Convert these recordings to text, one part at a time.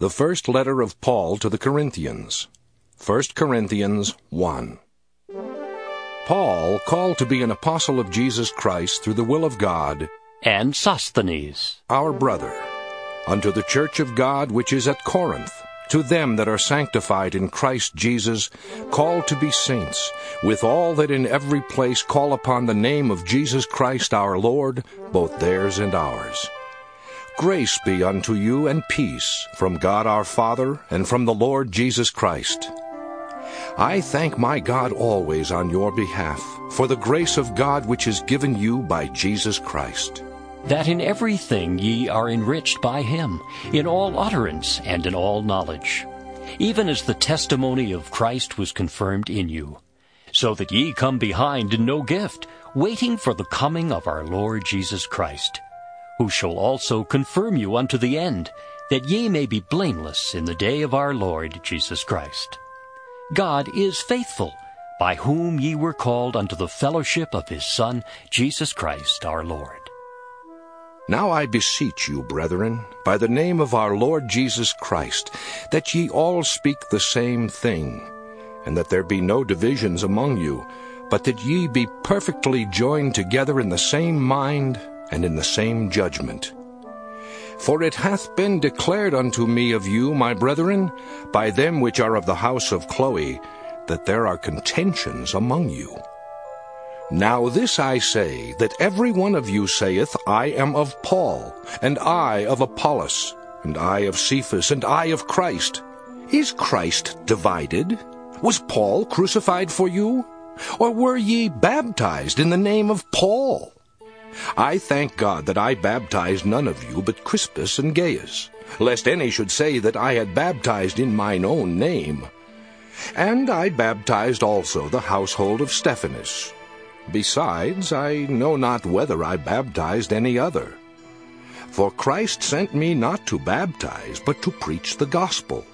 The first letter of Paul to the Corinthians. 1 Corinthians 1. Paul, called to be an apostle of Jesus Christ through the will of God, and Sosthenes, our brother, unto the church of God which is at Corinth, to them that are sanctified in Christ Jesus, called to be saints, with all that in every place call upon the name of Jesus Christ our Lord, both theirs and ours. Grace be unto you and peace from God our Father and from the Lord Jesus Christ. I thank my God always on your behalf for the grace of God which is given you by Jesus Christ that in everything ye are enriched by him, in all utterance and in all knowledge, even as the testimony of Christ was confirmed in you, so that ye come behind in no gift, waiting for the coming of our Lord Jesus Christ, who shall also confirm you unto the end, that ye may be blameless in the day of our Lord Jesus Christ. God is faithful, by whom ye were called unto the fellowship of his Son, Jesus Christ our Lord. Now I beseech you, brethren, by the name of our Lord Jesus Christ, that ye all speak the same thing, and that there be no divisions among you, but that ye be perfectly joined together in the same mind and in the same judgment. For it hath been declared unto me of you, my brethren, by them which are of the house of Chloe, that there are contentions among you. Now this I say, that every one of you saith, I am of Paul, and I of Apollos, and I of Cephas, and I of Christ. Is Christ divided? Was Paul crucified for you? Or were ye baptized in the name of Paul? I thank God that I baptized none of you but Crispus and Gaius, lest any should say that I had baptized in mine own name. And I baptized also the household of Stephanas. Besides, I know not whether I baptized any other. For Christ sent me not to baptize, but to preach the gospel,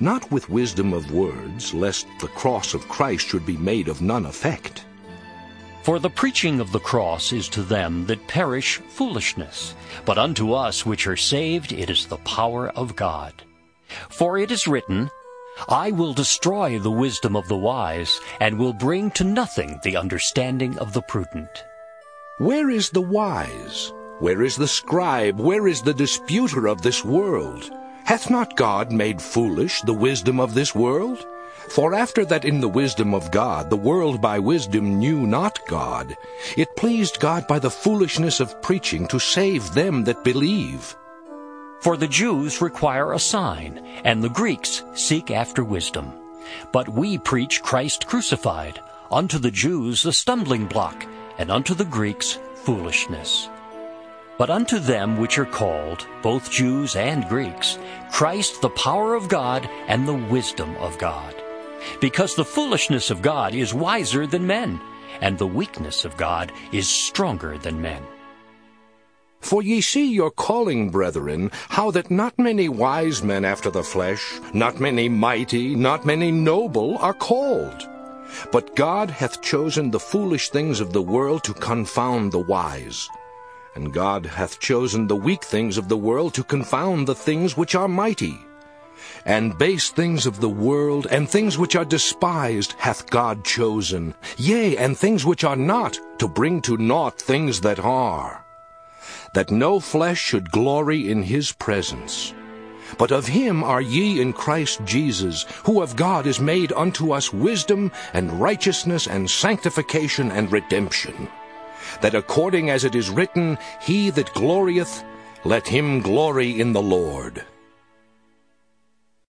not with wisdom of words, lest the cross of Christ should be made of none effect. For the preaching of the cross is to them that perish foolishness, but unto us which are saved it is the power of God. For it is written, I will destroy the wisdom of the wise, and will bring to nothing the understanding of the prudent. Where is the wise? Where is the scribe? Where is the disputer of this world? Hath not God made foolish the wisdom of this world? For after that in the wisdom of God the world by wisdom knew not God, it pleased God by the foolishness of preaching to save them that believe. For the Jews require a sign, and the Greeks seek after wisdom. But we preach Christ crucified, unto the Jews a stumbling block, and unto the Greeks foolishness. But unto them which are called, both Jews and Greeks, Christ the power of God and the wisdom of God. Because the foolishness of God is wiser than men, and the weakness of God is stronger than men. For ye see your calling, brethren, how that not many wise men after the flesh, not many mighty, not many noble are called. But God hath chosen the foolish things of the world to confound the wise. And God hath chosen the weak things of the world to confound the things which are mighty. And base things of the world, and things which are despised, hath God chosen, yea, and things which are not, to bring to naught things that are that no flesh should glory in his presence. But of him are ye in Christ Jesus, who of God is made unto us wisdom and righteousness and sanctification and redemption. That according as it is written, He that glorieth, let him glory in the Lord.